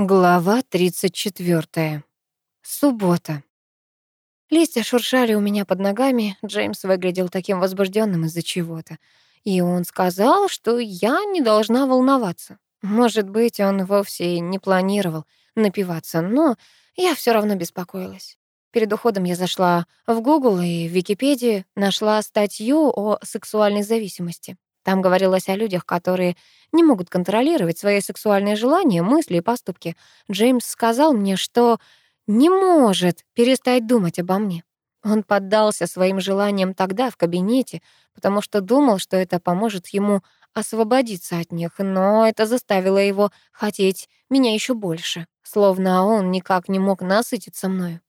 Глава 34. Суббота. Листья шуршали у меня под ногами, Джеймс выглядел таким возбужденным из-за чего-то. И он сказал, что я не должна волноваться. Может быть, он вовсе не планировал напиваться, но я все равно беспокоилась. Перед уходом я зашла в Google и в Википедии, нашла статью о сексуальной зависимости. Там говорилось о людях, которые не могут контролировать свои сексуальные желания, мысли и поступки. Джеймс сказал мне, что не может перестать думать обо мне. Он поддался своим желаниям тогда в кабинете, потому что думал, что это поможет ему освободиться от них, но это заставило его хотеть меня еще больше, словно он никак не мог насытиться мною.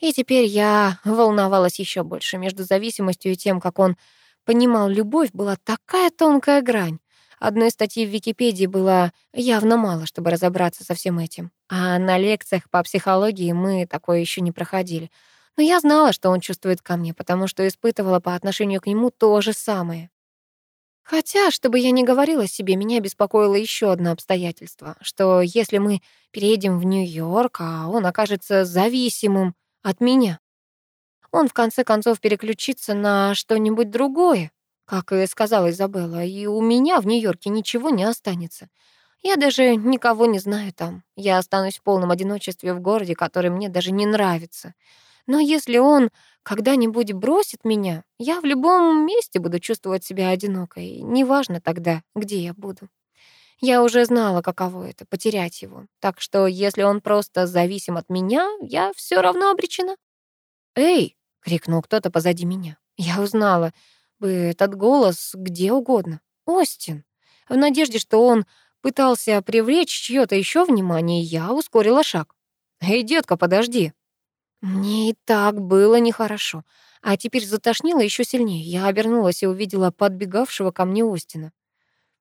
И теперь я волновалась еще больше между зависимостью и тем, как он понимал, любовь была такая тонкая грань. Одной статьи в Википедии было явно мало, чтобы разобраться со всем этим. А на лекциях по психологии мы такое еще не проходили. Но я знала, что он чувствует ко мне, потому что испытывала по отношению к нему то же самое. Хотя, чтобы я не говорила себе, меня беспокоило еще одно обстоятельство, что если мы переедем в Нью-Йорк, а он окажется зависимым от меня, он в конце концов переключится на что-нибудь другое, как и сказала Изабелла, и у меня в Нью-Йорке ничего не останется. Я даже никого не знаю там. Я останусь в полном одиночестве в городе, который мне даже не нравится. Но если он когда-нибудь бросит меня, я в любом месте буду чувствовать себя одинокой, неважно тогда, где я буду. Я уже знала, каково это — потерять его. Так что если он просто зависим от меня, я все равно обречена. «Эй!» — крикнул кто-то позади меня. Я узнала бы этот голос где угодно. Остин. В надежде, что он пытался привлечь чьё-то еще внимание, я ускорила шаг. «Эй, детка, подожди!» Мне и так было нехорошо, а теперь затошнило еще сильнее. Я обернулась и увидела подбегавшего ко мне Остина.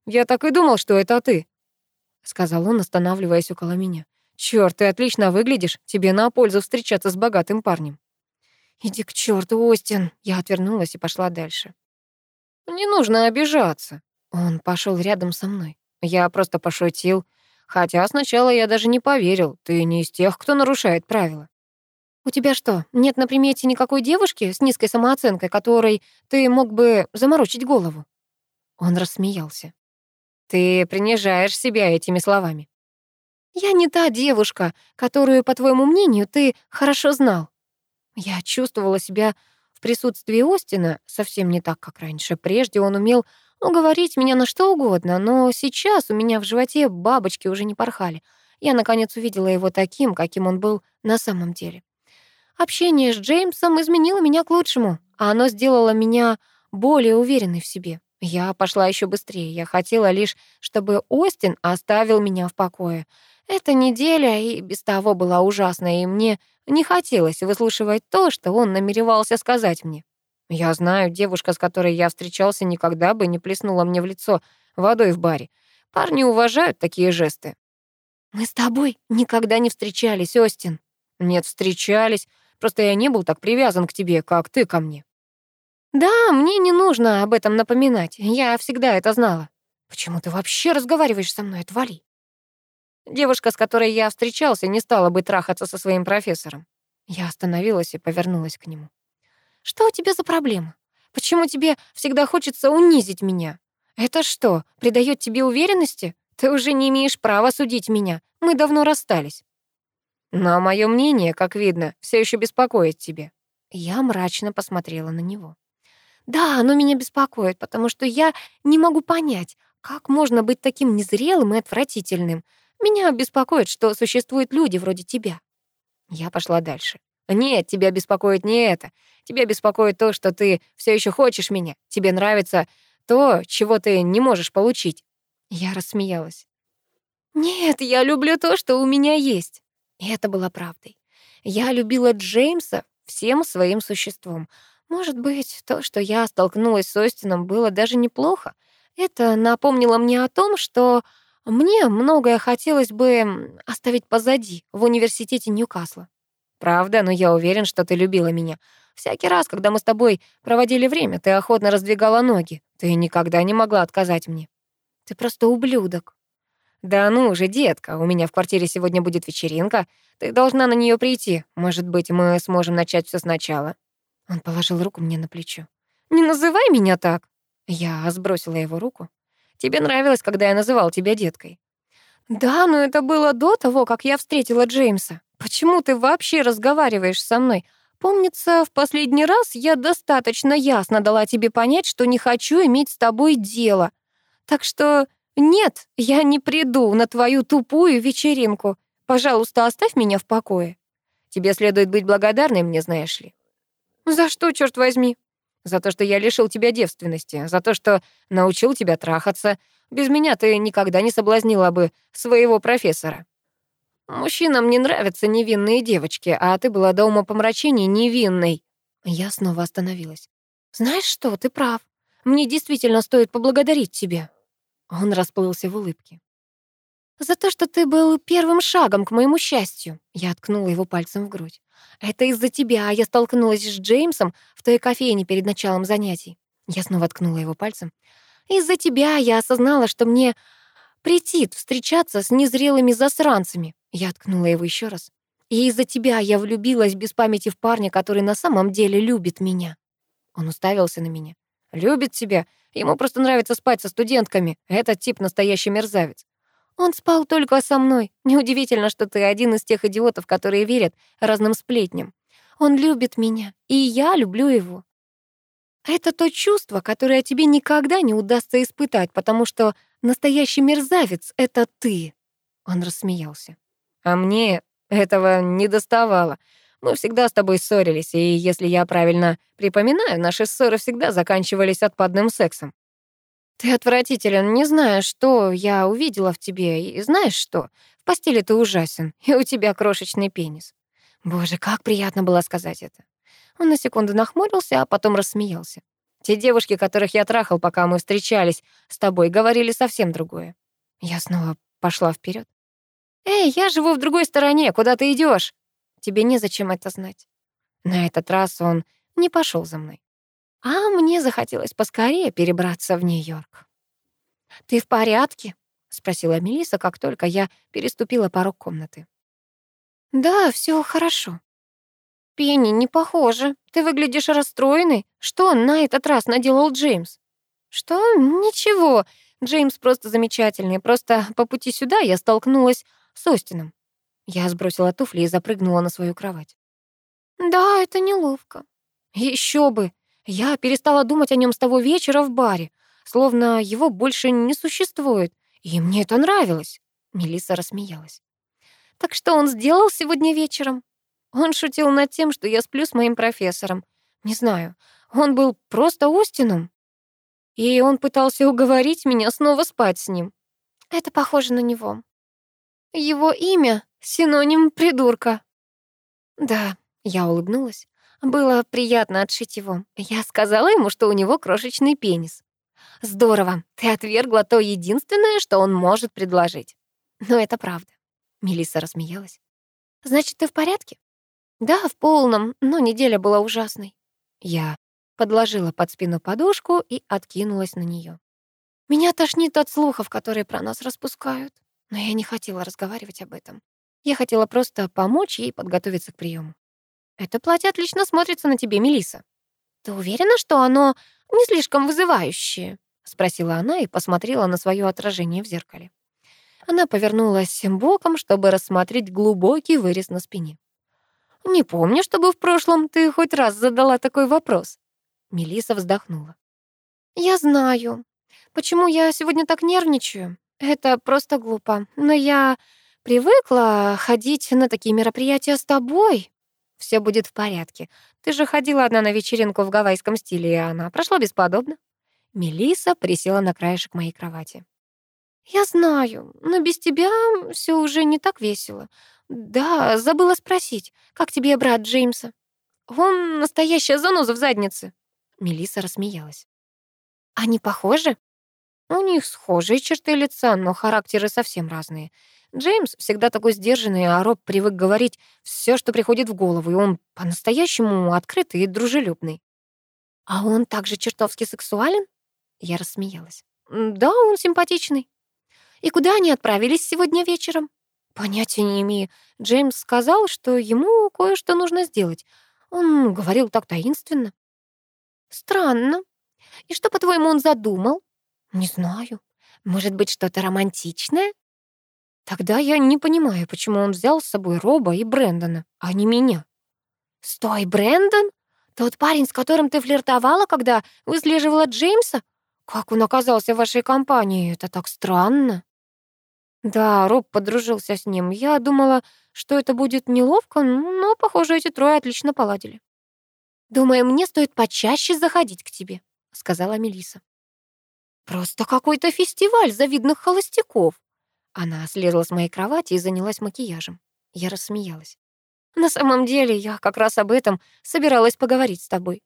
«Я так и думал, что это ты», — сказал он, останавливаясь около меня. «Чёрт, ты отлично выглядишь, тебе на пользу встречаться с богатым парнем». «Иди к черту, Остин!» Я отвернулась и пошла дальше. «Не нужно обижаться». Он пошел рядом со мной. Я просто пошутил. Хотя сначала я даже не поверил. Ты не из тех, кто нарушает правила. «У тебя что, нет на примете никакой девушки с низкой самооценкой, которой ты мог бы заморочить голову?» Он рассмеялся. «Ты принижаешь себя этими словами». «Я не та девушка, которую, по твоему мнению, ты хорошо знал». Я чувствовала себя в присутствии Остина совсем не так, как раньше. Прежде он умел уговорить меня на что угодно, но сейчас у меня в животе бабочки уже не порхали. Я, наконец, увидела его таким, каким он был на самом деле. Общение с Джеймсом изменило меня к лучшему, а оно сделало меня более уверенной в себе. Я пошла еще быстрее. Я хотела лишь, чтобы Остин оставил меня в покое. Эта неделя и без того была ужасная, и мне не хотелось выслушивать то, что он намеревался сказать мне. Я знаю, девушка, с которой я встречался, никогда бы не плеснула мне в лицо водой в баре. Парни уважают такие жесты. «Мы с тобой никогда не встречались, Остин». «Нет, встречались. Просто я не был так привязан к тебе, как ты ко мне». «Да, мне не нужно об этом напоминать. Я всегда это знала». «Почему ты вообще разговариваешь со мной? Отвали». Девушка, с которой я встречался, не стала бы трахаться со своим профессором. Я остановилась и повернулась к нему. «Что у тебя за проблема? Почему тебе всегда хочется унизить меня? Это что, придает тебе уверенности? Ты уже не имеешь права судить меня. Мы давно расстались». «Но мое мнение, как видно, все еще беспокоит тебя». Я мрачно посмотрела на него. «Да, оно меня беспокоит, потому что я не могу понять, как можно быть таким незрелым и отвратительным. Меня беспокоит, что существуют люди вроде тебя». Я пошла дальше. «Нет, тебя беспокоит не это. Тебя беспокоит то, что ты все еще хочешь меня. Тебе нравится то, чего ты не можешь получить». Я рассмеялась. «Нет, я люблю то, что у меня есть». И это было правдой. Я любила Джеймса всем своим существом. Может быть, то, что я столкнулась с Остином, было даже неплохо. Это напомнило мне о том, что мне многое хотелось бы оставить позади в университете Ньюкасла. Правда, но я уверен, что ты любила меня. Всякий раз, когда мы с тобой проводили время, ты охотно раздвигала ноги. Ты никогда не могла отказать мне. Ты просто ублюдок. «Да ну уже, детка, у меня в квартире сегодня будет вечеринка. Ты должна на нее прийти. Может быть, мы сможем начать все сначала». Он положил руку мне на плечо. «Не называй меня так!» Я сбросила его руку. «Тебе нравилось, когда я называл тебя деткой?» «Да, но это было до того, как я встретила Джеймса. Почему ты вообще разговариваешь со мной? Помнится, в последний раз я достаточно ясно дала тебе понять, что не хочу иметь с тобой дело. Так что нет, я не приду на твою тупую вечеринку. Пожалуйста, оставь меня в покое. Тебе следует быть благодарной мне, знаешь ли. За что, черт возьми? За то, что я лишил тебя девственности, за то, что научил тебя трахаться. Без меня ты никогда не соблазнила бы своего профессора. Мужчинам не нравятся невинные девочки, а ты была до ума помрачения невинной. Я снова остановилась. Знаешь что, ты прав. Мне действительно стоит поблагодарить тебя. Он расплылся в улыбке. «За то, что ты был первым шагом к моему счастью». Я ткнула его пальцем в грудь. «Это из-за тебя я столкнулась с Джеймсом в той кофейне перед началом занятий». Я снова ткнула его пальцем. «Из-за тебя я осознала, что мне претит встречаться с незрелыми засранцами». Я ткнула его еще раз. «И из-за тебя я влюбилась без памяти в парня, который на самом деле любит меня». Он уставился на меня. «Любит тебя? Ему просто нравится спать со студентками. Этот тип настоящий мерзавец. Он спал только со мной. Неудивительно, что ты один из тех идиотов, которые верят разным сплетням. Он любит меня, и я люблю его. Это то чувство, которое тебе никогда не удастся испытать, потому что настоящий мерзавец — это ты. Он рассмеялся. А мне этого не доставало. Мы всегда с тобой ссорились, и если я правильно припоминаю, наши ссоры всегда заканчивались отпадным сексом. Ты отвратителен, не знаю, что я увидела в тебе, и знаешь что? В постели ты ужасен, и у тебя крошечный пенис. Боже, как приятно было сказать это. Он на секунду нахмурился, а потом рассмеялся. Те девушки, которых я трахал, пока мы встречались с тобой, говорили совсем другое. Я снова пошла вперед. «Эй, я живу в другой стороне, куда ты идешь? Тебе незачем это знать». На этот раз он не пошел за мной. А мне захотелось поскорее перебраться в Нью-Йорк. «Ты в порядке?» — спросила Мелиса, как только я переступила порог комнаты. «Да, все хорошо». «Пенни, не похоже. Ты выглядишь расстроенной. Что на этот раз наделал Джеймс?» «Что? Ничего. Джеймс просто замечательный. Просто по пути сюда я столкнулась с Остином». Я сбросила туфли и запрыгнула на свою кровать. «Да, это неловко». Еще бы. Я перестала думать о нем с того вечера в баре, словно его больше не существует. И мне это нравилось. Мелисса рассмеялась. Так что он сделал сегодня вечером? Он шутил над тем, что я сплю с моим профессором. Не знаю, он был просто Остином. И он пытался уговорить меня снова спать с ним. Это похоже на него. Его имя — синоним придурка. Да, я улыбнулась. Было приятно отшить его. Я сказала ему, что у него крошечный пенис. Здорово, ты отвергла то единственное, что он может предложить. Но это правда. Мелисса рассмеялась. Значит, ты в порядке? Да, в полном, но неделя была ужасной. Я подложила под спину подушку и откинулась на нее. Меня тошнит от слухов, которые про нас распускают. Но я не хотела разговаривать об этом. Я хотела просто помочь ей подготовиться к приему. Это платье отлично смотрится на тебе, Мелиса. Ты уверена, что оно не слишком вызывающее? спросила она и посмотрела на свое отражение в зеркале. Она повернулась боком, чтобы рассмотреть глубокий вырез на спине. Не помню, чтобы в прошлом ты хоть раз задала такой вопрос. Мелиса вздохнула. Я знаю. Почему я сегодня так нервничаю? Это просто глупо. Но я привыкла ходить на такие мероприятия с тобой. Все будет в порядке. Ты же ходила одна на вечеринку в гавайском стиле, и она прошла бесподобно. Мелиса присела на краешек моей кровати. Я знаю, но без тебя все уже не так весело. Да, забыла спросить, как тебе брат Джеймса? Он настоящая заноза в заднице. Мелиса рассмеялась. Они похожи? У них схожие черты лица, но характеры совсем разные. Джеймс всегда такой сдержанный, а Роб привык говорить все, что приходит в голову, и он по-настоящему открытый и дружелюбный. «А он также чертовски сексуален?» Я рассмеялась. «Да, он симпатичный». И куда они отправились сегодня вечером? Понятия не имею. Джеймс сказал, что ему кое-что нужно сделать. Он говорил так таинственно. Странно. И что, по-твоему, он задумал? Не знаю. Может быть, что-то романтичное? Тогда я не понимаю, почему он взял с собой Роба и Брэндона, а не меня. Стой, Брэндон? Тот парень, с которым ты флиртовала, когда выслеживала Джеймса? Как он оказался в вашей компании? Это так странно. Да, Роб подружился с ним. Я думала, что это будет неловко, но, похоже, эти трое отлично поладили. «Думаю, мне стоит почаще заходить к тебе», — сказала Мелиса. «Просто какой-то фестиваль завидных холостяков». Она слезла с моей кровати и занялась макияжем. Я рассмеялась. «На самом деле, я как раз об этом собиралась поговорить с тобой».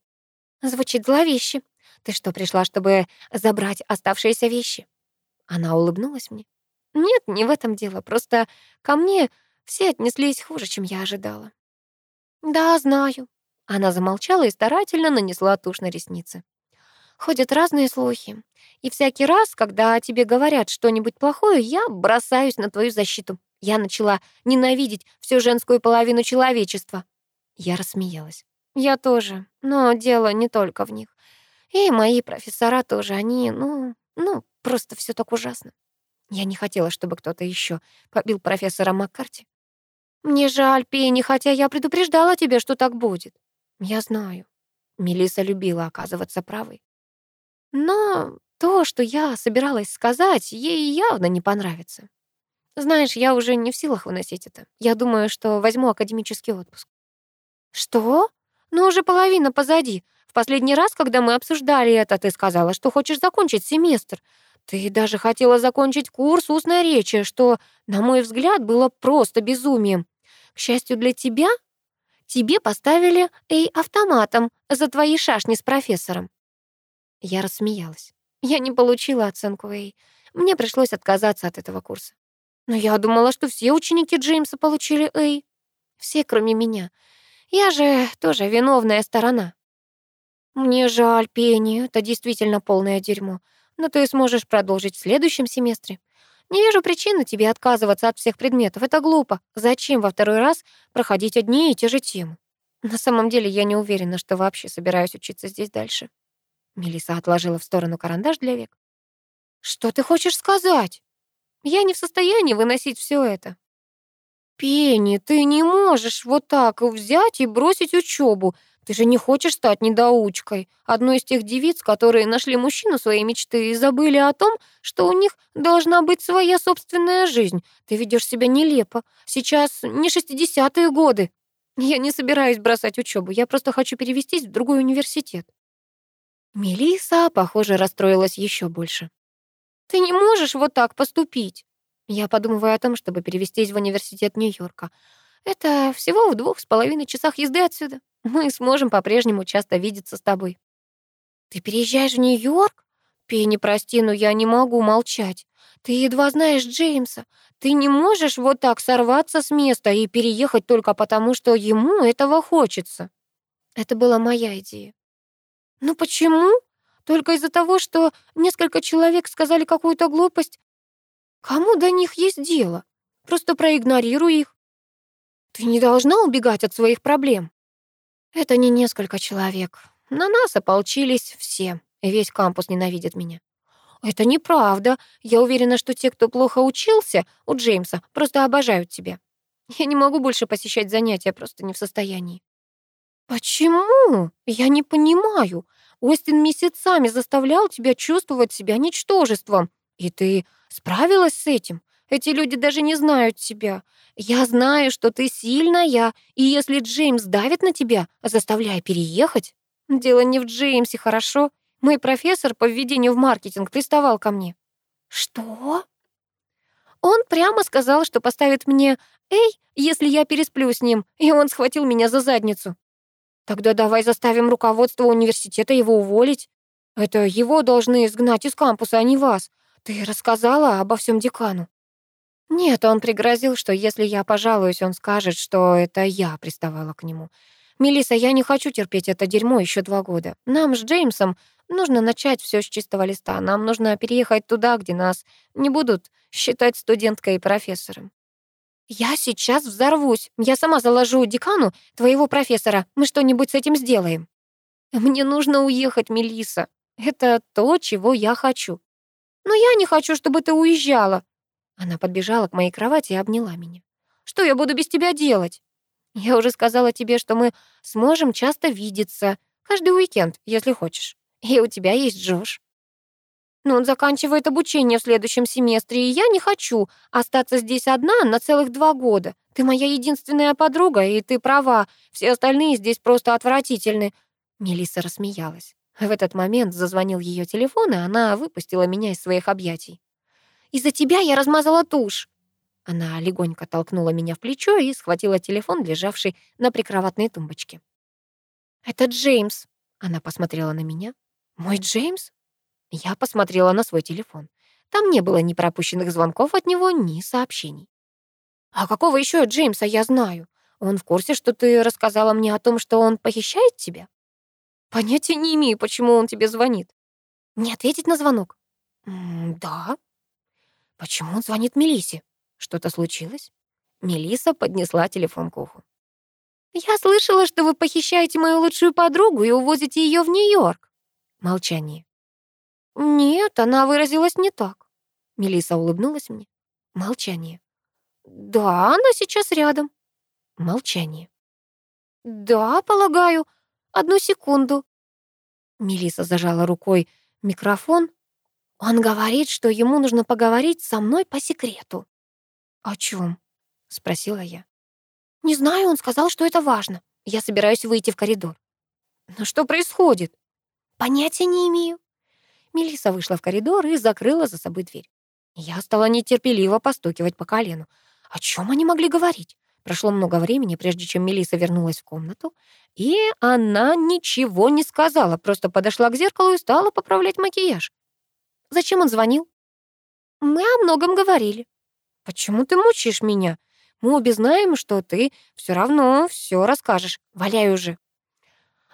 «Звучит зловеще. Ты что, пришла, чтобы забрать оставшиеся вещи?» Она улыбнулась мне. «Нет, не в этом дело. Просто ко мне все отнеслись хуже, чем я ожидала». «Да, знаю». Она замолчала и старательно нанесла тушь на ресницы. Ходят разные слухи. И всякий раз, когда тебе говорят что-нибудь плохое, я бросаюсь на твою защиту. Я начала ненавидеть всю женскую половину человечества. Я рассмеялась. Я тоже, но дело не только в них. И мои профессора тоже, они, ну, ну, просто все так ужасно. Я не хотела, чтобы кто-то еще побил профессора Маккарти. Мне жаль, Пенни, хотя я предупреждала тебя, что так будет. Я знаю. Мелиса любила оказываться правой. Но то, что я собиралась сказать, ей явно не понравится. Знаешь, я уже не в силах выносить это. Я думаю, что возьму академический отпуск. Что? Ну, уже половина позади. В последний раз, когда мы обсуждали это, ты сказала, что хочешь закончить семестр. Ты даже хотела закончить курс устной речи, что, на мой взгляд, было просто безумием. К счастью для тебя, тебе поставили «Эй» автоматом за твои шашни с профессором. Я рассмеялась. Я не получила оценку A. Мне пришлось отказаться от этого курса. Но я думала, что все ученики Джеймса получили A. Все, кроме меня. Я же тоже виновная сторона. Мне жаль, Пенни, это действительно полное дерьмо. Но ты сможешь продолжить в следующем семестре. Не вижу причины тебе отказываться от всех предметов. Это глупо. Зачем во второй раз проходить одни и те же темы? На самом деле я не уверена, что вообще собираюсь учиться здесь дальше. Мелиса отложила в сторону карандаш для век. «Что ты хочешь сказать? Я не в состоянии выносить все это». «Пенни, ты не можешь вот так взять и бросить учебу. Ты же не хочешь стать недоучкой, одной из тех девиц, которые нашли мужчину своей мечты и забыли о том, что у них должна быть своя собственная жизнь. Ты ведешь себя нелепо. Сейчас не шестидесятые годы. Я не собираюсь бросать учебу, я просто хочу перевестись в другой университет». Мелиса, похоже, расстроилась еще больше. «Ты не можешь вот так поступить!» Я подумываю о том, чтобы перевестись в университет Нью-Йорка. Это всего в двух с половиной часах езды отсюда. Мы сможем по-прежнему часто видеться с тобой. Ты переезжаешь в Нью-Йорк? Пенни, прости, но я не могу молчать. Ты едва знаешь Джеймса. Ты не можешь вот так сорваться с места и переехать только потому, что ему этого хочется. Это была моя идея. «Ну почему? Только из-за того, что несколько человек сказали какую-то глупость? Кому до них есть дело? Просто проигнорируй их. Ты не должна убегать от своих проблем». «Это не несколько человек. На нас ополчились все. Весь кампус ненавидит меня». «Это неправда. Я уверена, что те, кто плохо учился у Джеймса, просто обожают тебя. Я не могу больше посещать занятия, просто не в состоянии». «Почему? Я не понимаю. Остин месяцами заставлял тебя чувствовать себя ничтожеством, и ты справилась с этим. Эти люди даже не знают тебя. Я знаю, что ты сильная, и если Джеймс давит на тебя, заставляя переехать... Дело не в Джеймсе, хорошо? Мой профессор по введению в маркетинг приставал ко мне». «Что?» Он прямо сказал, что поставит мне «Эй», если я пересплю с ним, и он схватил меня за задницу. Тогда давай заставим руководство университета его уволить. Это его должны изгнать из кампуса, а не вас. Ты рассказала обо всем декану. Нет, он пригрозил, что если я пожалуюсь, он скажет, что это я приставала к нему. Мелиса, я не хочу терпеть это дерьмо еще два года. Нам с Джеймсом Нужно начать все с чистого листа. Нам нужно переехать туда, где нас не будут считать студенткой и профессором. Я сейчас взорвусь. Я сама заложу декану твоего профессора. Мы что-нибудь с этим сделаем. Мне нужно уехать, Мелиса. Это то, чего я хочу. Но я не хочу, чтобы ты уезжала. Она подбежала к моей кровати и обняла меня. Что я буду без тебя делать? Я уже сказала тебе, что мы сможем часто видеться. Каждый уикенд, если хочешь. И у тебя есть Джош. Но он заканчивает обучение в следующем семестре, и я не хочу остаться здесь одна на целых два года. Ты моя единственная подруга, и ты права. Все остальные здесь просто отвратительны. Мелисса рассмеялась. В этот момент зазвонил ее телефон, и она выпустила меня из своих объятий. «Из-за тебя я размазала тушь!» Она легонько толкнула меня в плечо и схватила телефон, лежавший на прикроватной тумбочке. «Это Джеймс», — она посмотрела на меня. «Мой Джеймс?» Я посмотрела на свой телефон. Там не было ни пропущенных звонков от него, ни сообщений. «А какого еще Джеймса я знаю? Он в курсе, что ты рассказала мне о том, что он похищает тебя?» «Понятия не имею, почему он тебе звонит». «Не ответить на звонок?» «Да». «Почему он звонит Мелисе? Что-то случилось?» Мелиса поднесла телефон к уху. «Я слышала, что вы похищаете мою лучшую подругу и увозите ее в Нью-Йорк». Молчание. «Нет, она выразилась не так». Мелиса улыбнулась мне. Молчание. «Да, она сейчас рядом». Молчание. «Да, полагаю. Одну секунду». Мелиса зажала рукой микрофон. «Он говорит, что ему нужно поговорить со мной по секрету». «О чем? спросила я. «Не знаю, он сказал, что это важно. Я собираюсь выйти в коридор». «Но что происходит?» «Понятия не имею». Мелиса вышла в коридор и закрыла за собой дверь. Я стала нетерпеливо постукивать по колену. О чем они могли говорить? Прошло много времени, прежде чем Мелиса вернулась в комнату, и она ничего не сказала, просто подошла к зеркалу и стала поправлять макияж. Зачем он звонил? Мы о многом говорили. Почему ты мучаешь меня? Мы обе знаем, что ты все равно все расскажешь. Валяй уже.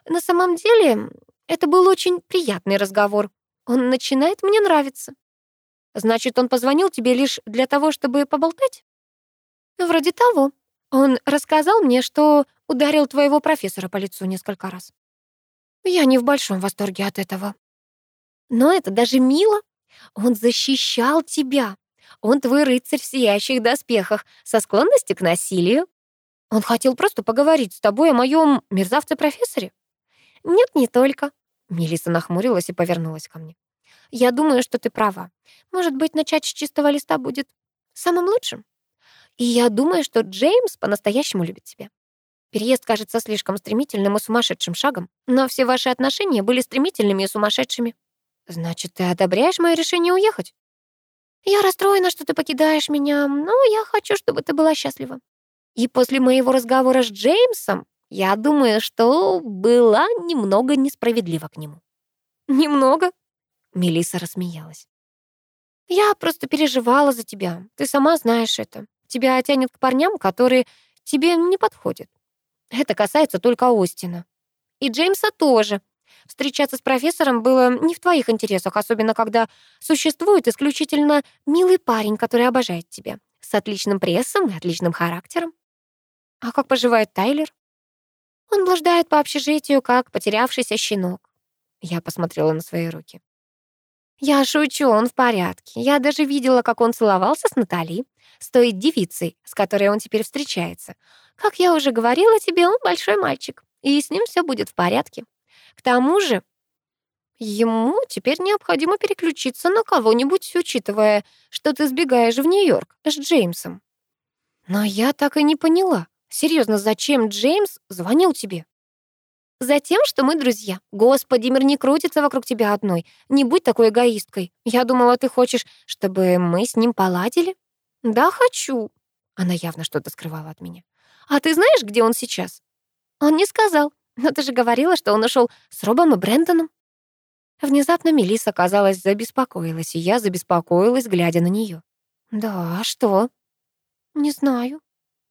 На самом деле, это был очень приятный разговор. Он начинает мне нравиться. Значит, он позвонил тебе лишь для того, чтобы поболтать? Вроде того. Он рассказал мне, что ударил твоего профессора по лицу несколько раз. Я не в большом восторге от этого. Но это даже мило. Он защищал тебя. Он твой рыцарь в сияющих доспехах, со склонностью к насилию. Он хотел просто поговорить с тобой о моем мерзавце-профессоре? Нет, не только. Мелиса нахмурилась и повернулась ко мне. Я думаю, что ты права. Может быть, начать с чистого листа будет самым лучшим? И я думаю, что Джеймс по-настоящему любит тебя. Переезд кажется слишком стремительным и сумасшедшим шагом, но все ваши отношения были стремительными и сумасшедшими. Значит, ты одобряешь мое решение уехать? Я расстроена, что ты покидаешь меня, но я хочу, чтобы ты была счастлива. И после моего разговора с Джеймсом, я думаю, что была немного несправедлива к нему. Немного? Мелиса рассмеялась. Я просто переживала за тебя. Ты сама знаешь это. Тебя тянет к парням, которые тебе не подходят. Это касается только Остина. И Джеймса тоже. Встречаться с профессором было не в твоих интересах, особенно когда существует исключительно милый парень, который обожает тебя, с отличным прессом и отличным характером. А как поживает Тайлер? Он блуждает по общежитию, как потерявшийся щенок. Я посмотрела на свои руки. Я шучу, он в порядке. Я даже видела, как он целовался с Натали, с той девицей, с которой он теперь встречается. Как я уже говорила тебе, он большой мальчик, и с ним все будет в порядке. К тому же, ему теперь необходимо переключиться на кого-нибудь, учитывая, что ты сбегаешь в Нью-Йорк с Джеймсом. Но я так и не поняла. Серьезно, зачем Джеймс звонил тебе? Затем, что мы друзья. Господи, мир не крутится вокруг тебя одной. Не будь такой эгоисткой. Я думала, ты хочешь, чтобы мы с ним поладили? Да, хочу. Она явно что-то скрывала от меня. А ты знаешь, где он сейчас? Он не сказал. Но ты же говорила, что он ушел с Робом и Брэндоном. Внезапно Мелисса, казалось, забеспокоилась, и я забеспокоилась, глядя на нее. «Да, а что?» «Не знаю».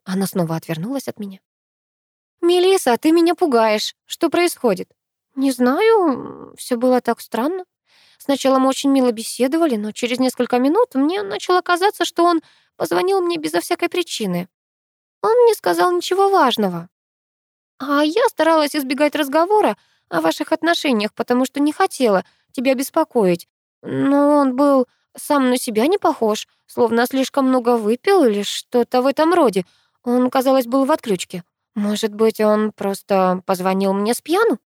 Она снова отвернулась от меня. «Мелисса, ты меня пугаешь. Что происходит?» Не знаю, все было так странно. Сначала мы очень мило беседовали, но через несколько минут мне начало казаться, что он позвонил мне безо всякой причины. Он не сказал ничего важного. А я старалась избегать разговора о ваших отношениях, потому что не хотела тебя беспокоить. Но он был сам на себя не похож, словно слишком много выпил или что-то в этом роде. Он, казалось, был в отключке. Может быть, он просто позвонил мне с пьяну?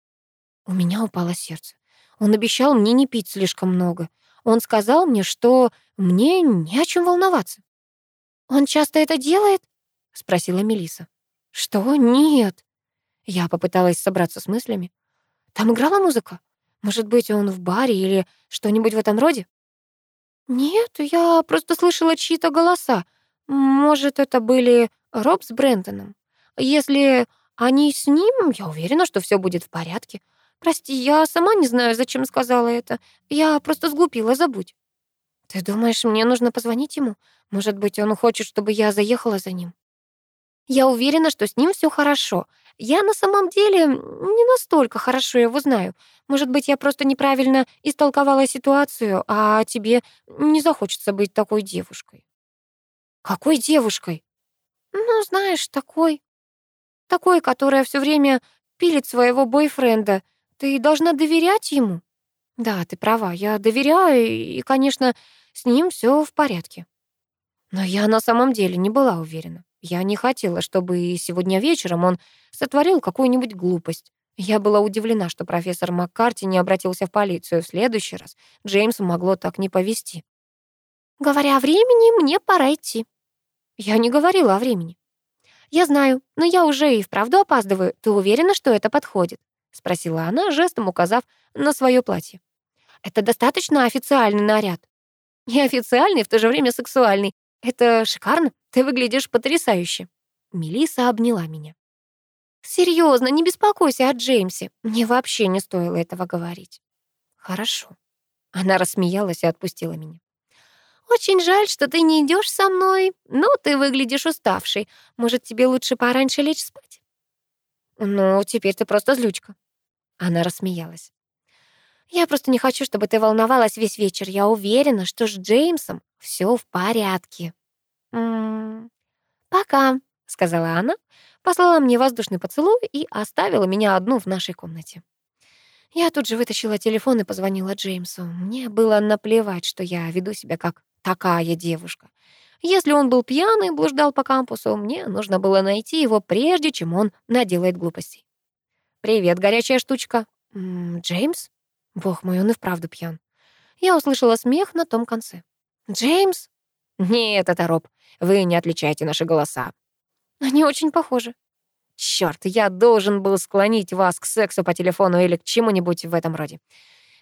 У меня упало сердце. Он обещал мне не пить слишком много. Он сказал мне, что мне не о чем волноваться. «Он часто это делает?» — спросила Мелиса. «Что? Нет». Я попыталась собраться с мыслями. «Там играла музыка? Может быть, он в баре или что-нибудь в этом роде?» «Нет, я просто слышала чьи-то голоса. Может, это были Роб с Брентоном. Если они с ним, я уверена, что все будет в порядке. Прости, я сама не знаю, зачем сказала это. Я просто сглупила, забудь». «Ты думаешь, мне нужно позвонить ему? Может быть, он хочет, чтобы я заехала за ним?» «Я уверена, что с ним все хорошо. Я на самом деле не настолько хорошо его знаю. Может быть, я просто неправильно истолковала ситуацию, а тебе не захочется быть такой девушкой. Какой девушкой? Ну, знаешь, такой. Такой, которая все время пилит своего бойфренда. Ты должна доверять ему. Да, ты права, я доверяю, и, конечно, с ним все в порядке. Но я на самом деле не была уверена. Я не хотела, чтобы сегодня вечером он сотворил какую-нибудь глупость. Я была удивлена, что профессор Маккарти не обратился в полицию. В следующий раз Джеймсу могло так не повести. «Говоря о времени, мне пора идти». Я не говорила о времени. «Я знаю, но я уже и вправду опаздываю. Ты уверена, что это подходит?» — спросила она, жестом указав на свое платье. «Это достаточно официальный наряд». «И официальный, в то же время сексуальный. Это шикарно. Ты выглядишь потрясающе». Мелиса обняла меня. Серьезно, не беспокойся о Джеймсе. Мне вообще не стоило этого говорить. Хорошо. Она рассмеялась и отпустила меня. Очень жаль, что ты не идешь со мной. Ну, ты выглядишь уставшей. Может, тебе лучше пораньше лечь спать? Ну, теперь ты просто злючка. Она рассмеялась. Я просто не хочу, чтобы ты волновалась весь вечер. Я уверена, что с Джеймсом все в порядке. М -м -м. Пока, сказала она, послала мне воздушный поцелуй и оставила меня одну в нашей комнате. Я тут же вытащила телефон и позвонила Джеймсу. Мне было наплевать, что я веду себя как такая девушка. Если он был пьяный и блуждал по кампусу, мне нужно было найти его, прежде чем он наделает глупостей. «Привет, горячая штучка». «М -м, «Джеймс?» Бог мой, он и вправду пьян. Я услышала смех на том конце. «Джеймс?» «Нет, это Роб. Вы не отличаете наши голоса». «Они очень похожи». «Чёрт, я должен был склонить вас к сексу по телефону или к чему-нибудь в этом роде.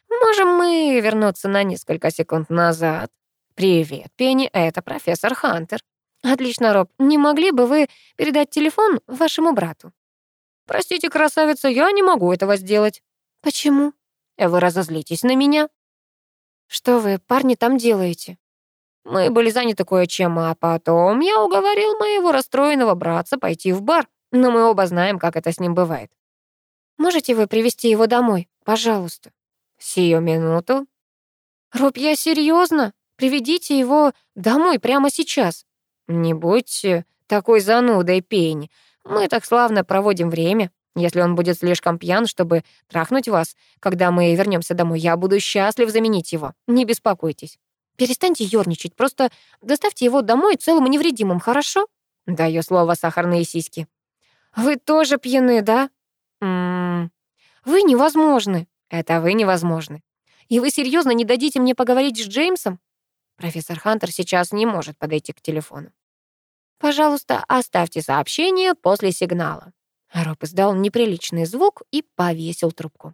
Можем мы вернуться на несколько секунд назад?» «Привет, Пенни, это профессор Хантер». «Отлично, Роб. Не могли бы вы передать телефон вашему брату?» «Простите, красавица, я не могу этого сделать». «Почему?» «Вы разозлитесь на меня». «Что вы, парни, там делаете?» Мы были заняты кое-чем, а потом я уговорил моего расстроенного братца пойти в бар, но мы оба знаем, как это с ним бывает. Можете вы привести его домой, пожалуйста? Сию минуту. Роб, я серьезно? Приведите его домой прямо сейчас. Не будьте такой занудой, Пенни. Мы так славно проводим время. Если он будет слишком пьян, чтобы трахнуть вас, когда мы вернемся домой, я буду счастлив заменить его. Не беспокойтесь. Перестаньте ёрничать, просто доставьте его домой целым и невредимым, хорошо? Даю слово сахарные сиськи. Вы тоже пьяны, да? М -м -м. Вы невозможны. Это вы невозможны. И вы серьезно не дадите мне поговорить с Джеймсом? Профессор Хантер сейчас не может подойти к телефону. Пожалуйста, оставьте сообщение после сигнала. Роб издал неприличный звук и повесил трубку.